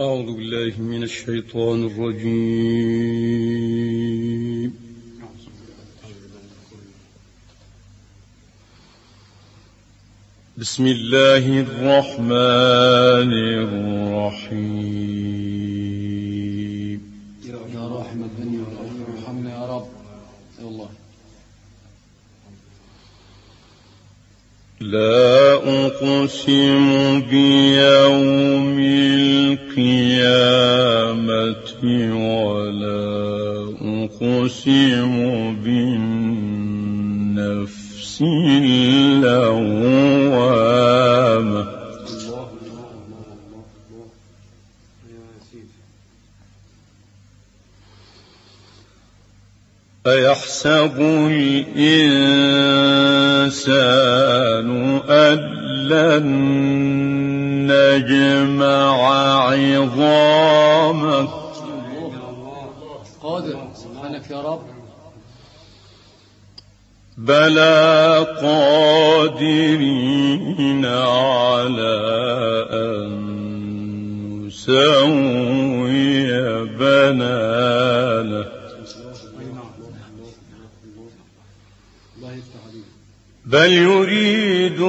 أعوذ بالله من الشيطان الرجيم. بسم الله الرحمن الرحيم. يا رحمة بني ارحمنا يا رب. يا الله. لا أقسم بيوم القيامة ولا أقسم بالنفس اللوامة أيحسب الإنسان أن لن نجمع عظامه قادر. سبحانك يا رب. بلى قادرين على أن نسوي بنانه الله يفتح عليك بل يريد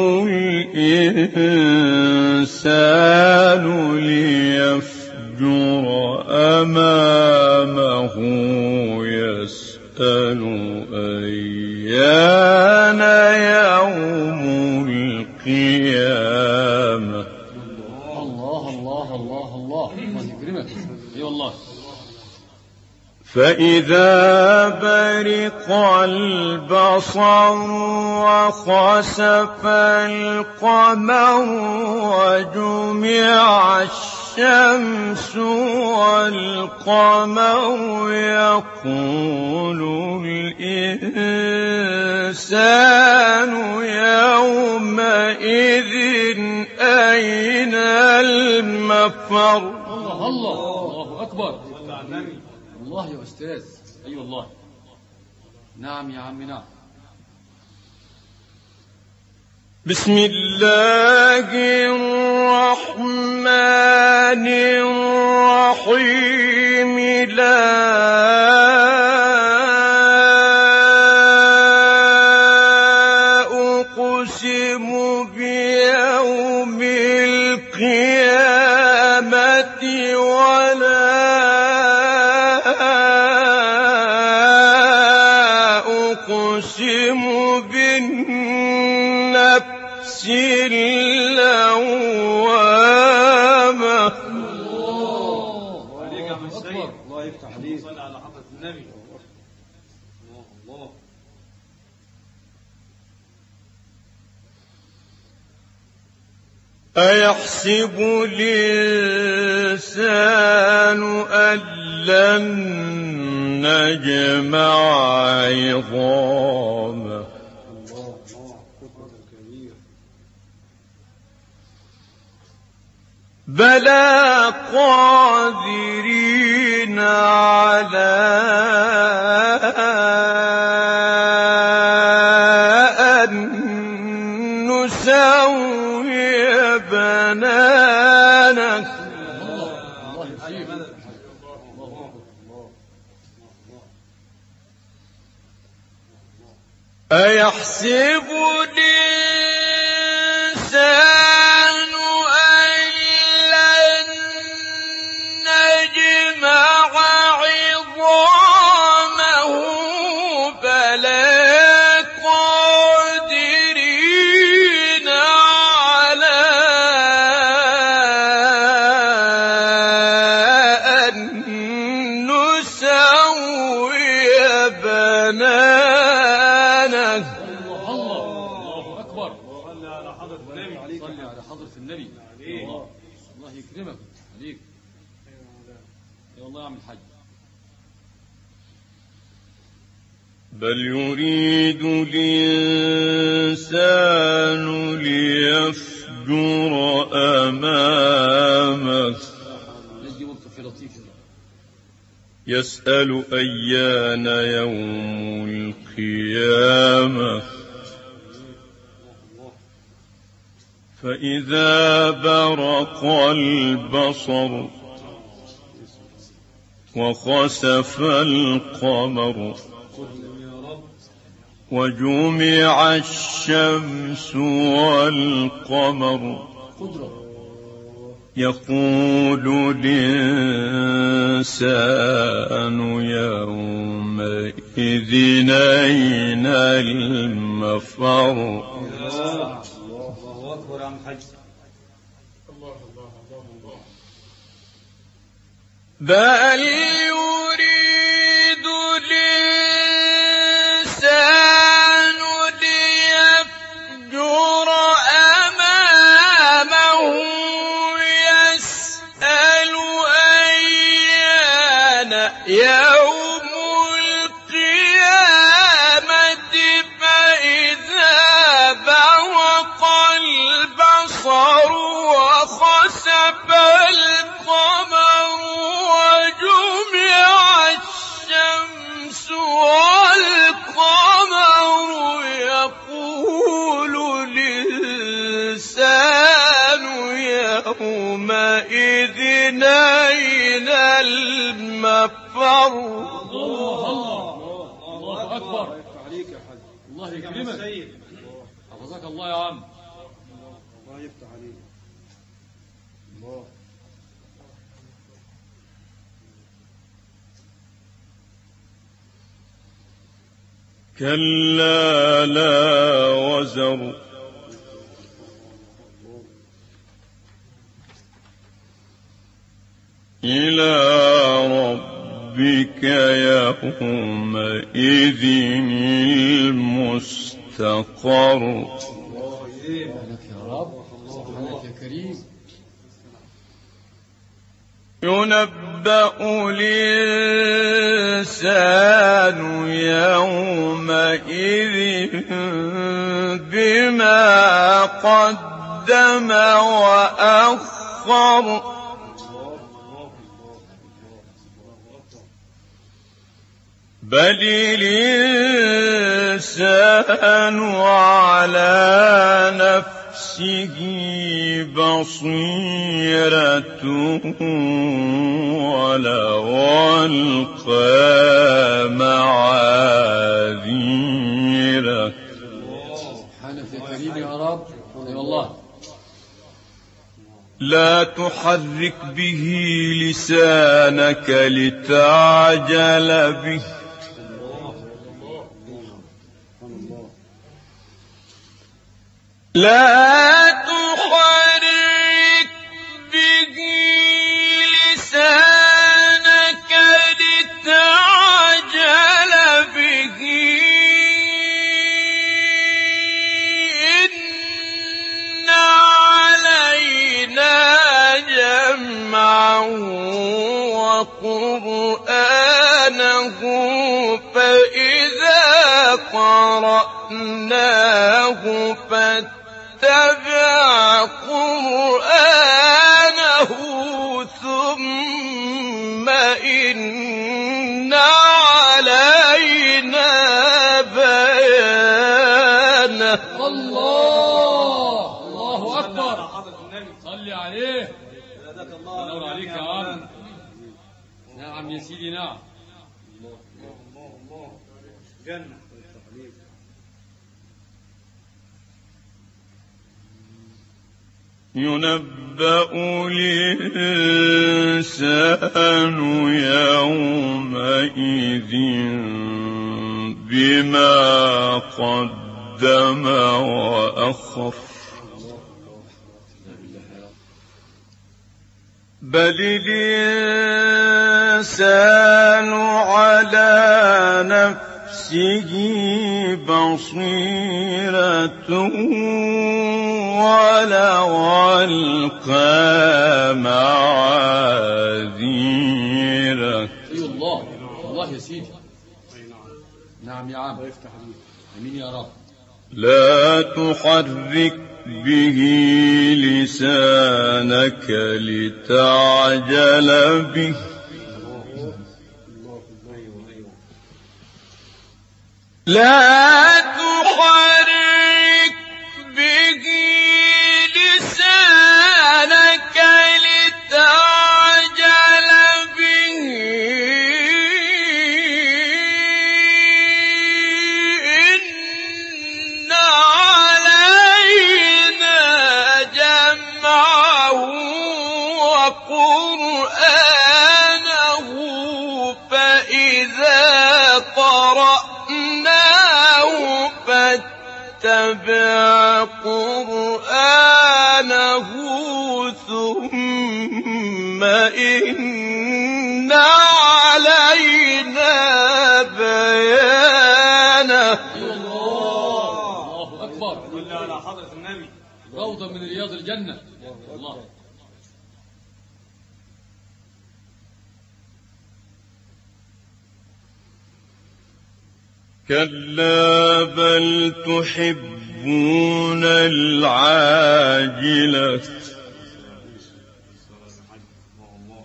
الإنسان ليفجر أمامه يسأل أيان فإذا برق البصر وخسف القمر وجمع الشمس والقمر يقول الإنسان يومئذ أين المفر؟ الله الله الله أكبر. الله يا أستاذ. أي والله. نعم يا عم نعم. بسم الله الرحمن الرحيم. أيحسب الإنسان أن لن نجمع عظامه؟ بلى قادرين على أيحسب النبي الله. الله يكرمك. عليك. يا الله يا عم الحاج بل يريد الإنسان ليفجر أمامه. يسأل أيان يوم القيامة. فإذا برق البصر وخسف القمر وجمع الشمس والقمر يقول الإنسان يومئذ أين المفر؟ الله اكبر يا عم الحاج بل يريد الإنسان يومئذ أين المفر؟ الله الله أكبر الله يا عم يكرمك حفظك الله يا عم الله يفتح عليك الله كلا لا وزر إلى ربك يومئذ المستقر. ينبأ الإنسان يومئذ بما قدم وأخر. بل الإنسان على نفسه بصيرة ولو ألقى معاذيره. سبحانك يا كريم يا رب. اي والله لا تحرك به لسانك لتعجل به. لا تحرك به لسانك لتعجل به. إن علينا جمعه وقرآنه فإذا قرأناه فاتبع صلي عليه. الله عليك يا عم. نعم يا سيدي نعم الله الله الله جنة. ينبأ الإنسان يومئذ بما قدم وأخر. بل الإنسان على نفسه بصيرة ولو ألقى معاذيره. أي الله الله يا سيدي. أي نعم يا عم. آمين يا رب. لا تحرك به لسانك لتعجل به. لا تحرك به لسانك الله أكبر صل على حضرة النبي روضة من رياض الجنة الله كلا بل تحبون العاجلة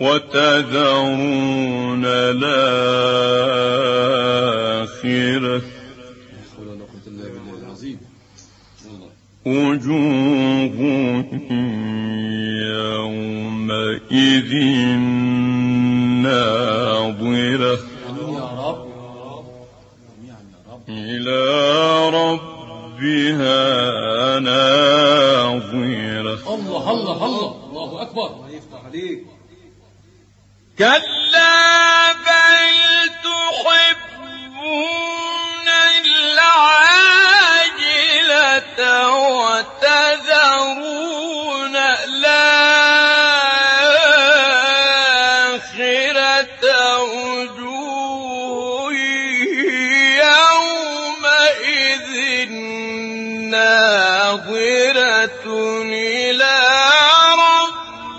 وتذرون الآخرة حول ولا قوة إلا بالله العظيم الله وجوه يومئذ ناظرة. آمين يا رب جميعا يا رب إلى ربها ناظرة. الله الله الله. الله أكبر. الله يفتح عليك. كلا بل ناظرة إلى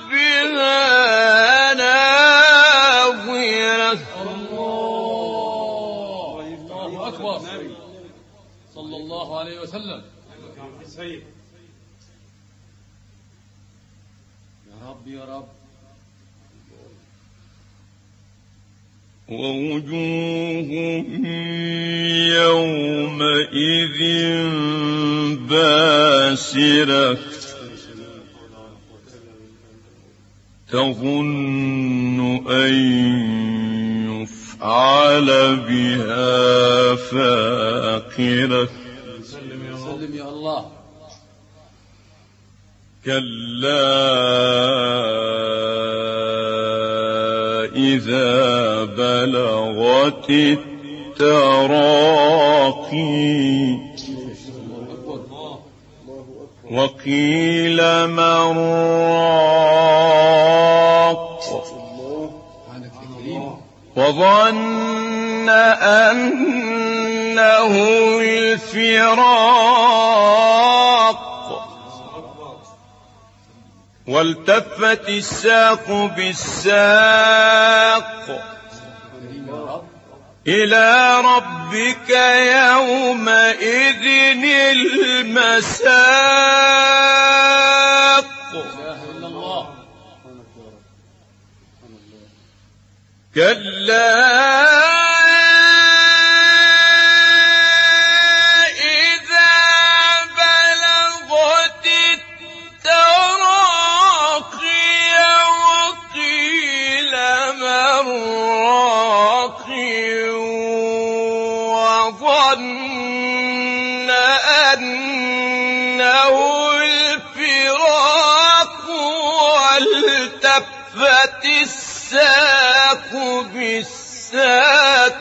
ربها ناظرة. الله الله أكبر. صلى الله عليه وسلم. يا رب يا رب. ووجوه باسرة تظن أن يفعل بها فاقرة. سلم يا الله. كلا إذا بلغت التراقي. وقيل من راق. وظن أنه الفراق. والتفت الساق بالساق. إلى ربك يومئذ المساق. كلا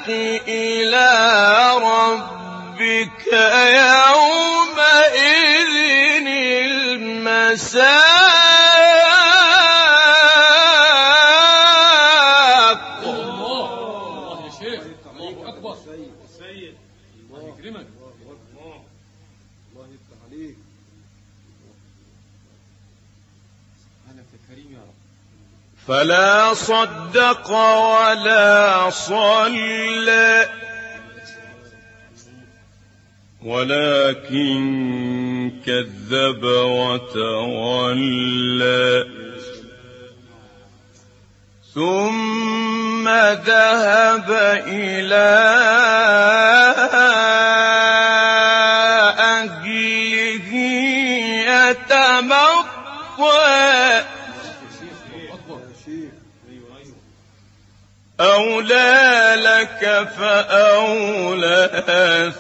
بالساق إلى ربك يومئذ المساق الله الله شيخ الله أكبر السيد الله يكرمك الله يفتح عليك سبحانك يا كريم يا رب فلا صدق ولا صلى. ولكن كذب وتولى. ثم ذهب إلى أهله يتمطى. أولى لك فأولى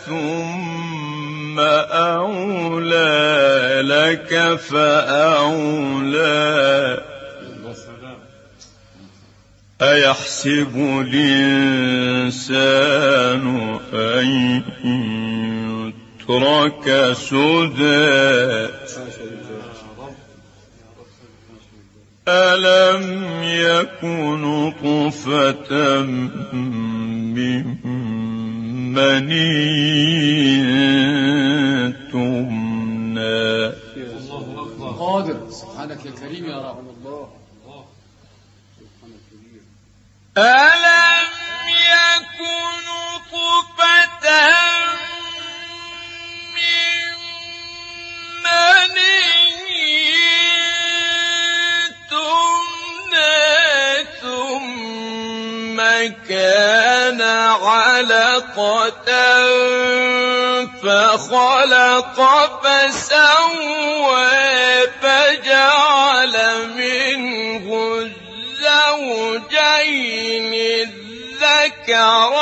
ثم أولى لك فأولى. أيحسب الإنسان أن يترك سدى؟ ألم يكن طفة من مني تمنى؟ قادر. سبحانك يا كريم يا رب. الله ألم علقة فخلق فسوى فجعل منه الزوجين الذكر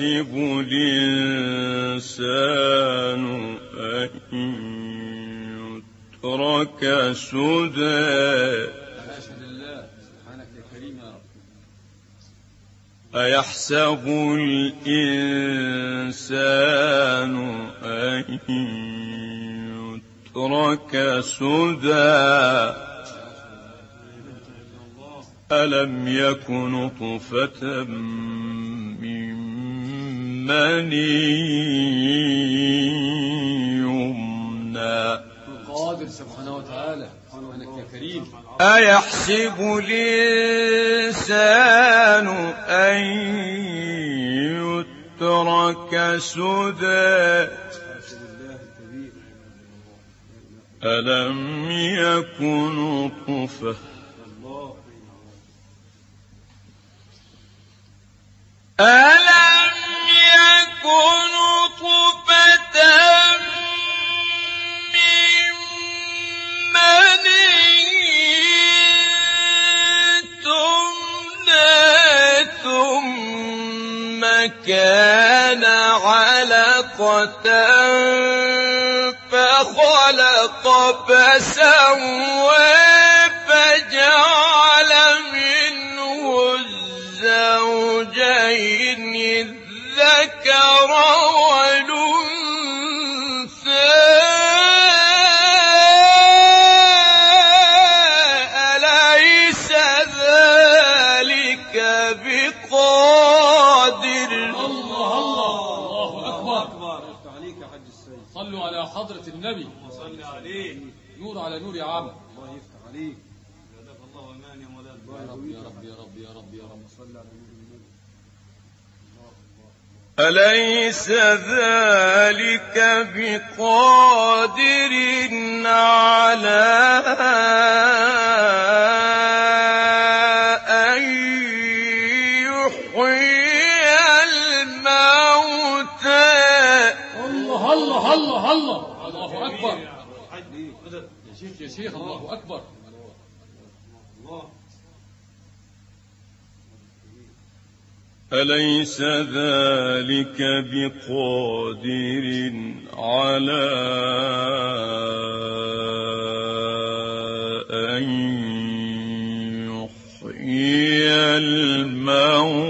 أيحسب الإنسان أن يترك سدى. أيحسب الإنسان أن يترك سدى؟ ألم يكن طفة من مني يمنى. القادر سبحانه وتعالى أيحسب الإنسان أن يترك سدى؟ ألم يكن طفة؟ الله كان علقة فخلق فسوى حضرة النبي. وصل عليه. نور على نور يا عم. الله يفتح عليك. الله أمان يا مولانا. يا رب يا رب يا رب يا رب يا رب. صلى على نور النبي أليس ذلك بقادر على أن يحيي الموتى؟ الله الله الله الله. أكبر. يا شيخ الله أكبر. أليس ذلك بقادر على أن يحيي الموتى؟